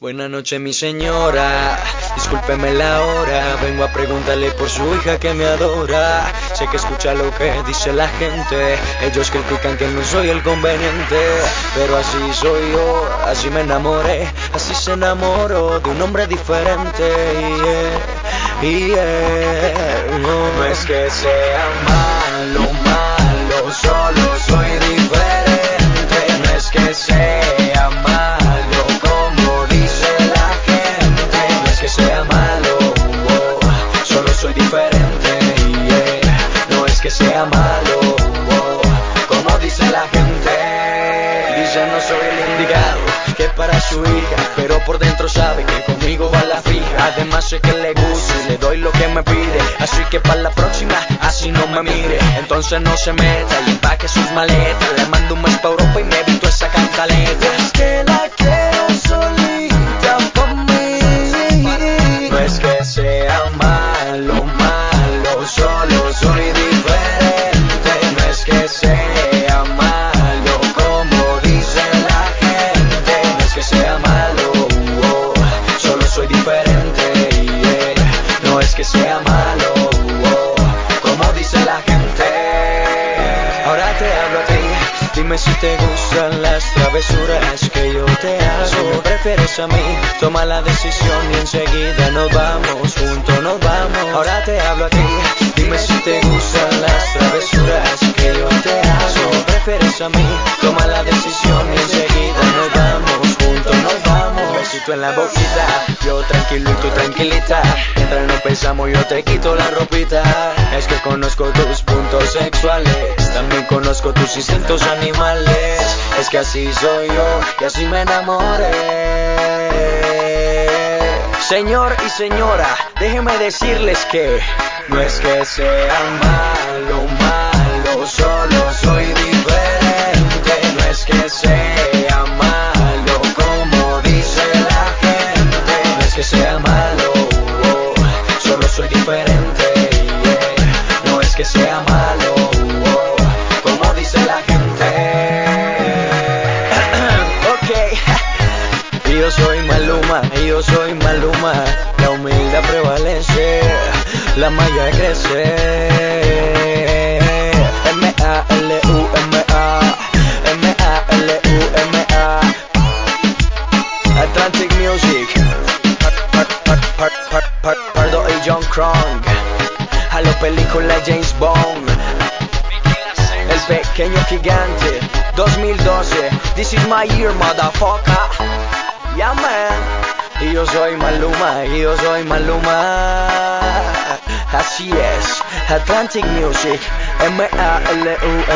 Buenas noches, mi señora. Discúlpeme la hora. Vengo a preguntarle por su hija que me adora. Sé que escucha lo que dice la gente. Ellos critican que no soy el conveniente. Pero así soy yo, así me enamoré. Así se enamoró de un hombre diferente. Yeah, No es que sea malo, malo, solo sea malo, como dice la gente. Dice no soy el indicado que para su hija, pero por dentro sabe que conmigo va la fija. Además sé que le gusta y le doy lo que me pide. Así que para la próxima, así no me mire. Entonces no se meta y empaque sus maletas. Le mando un mes pa' Europa y me evito te hablo a ti, dime si te gustan las travesuras que yo te hago. Si me prefieres a mí, toma la decisión y enseguida nos vamos, juntos nos vamos. Ahora te hablo a ti, dime si en la boquita, yo tranquilo y tú tranquilita. Mientras no pensamos, yo te quito la ropita. Es que conozco tus puntos sexuales, también conozco tus instintos animales. Es que así soy yo y así me enamoré. Señor y señora, déjenme decirles que no es que sea malo, malo, Maluma, yo soy Maluma. La humildad prevalece, la malla crece. M-A-L-U-M-A, M-A-L-U-M-A. Atlantic Music, Par- par- par- par- par- Pardo y John Crong. A la película James Bond. El pequeño gigante 2012 This is my year motherfucker Yeah man Yo soy Maluma yo soy Maluma. Así es Atlantic Music M-A-L-U-M-A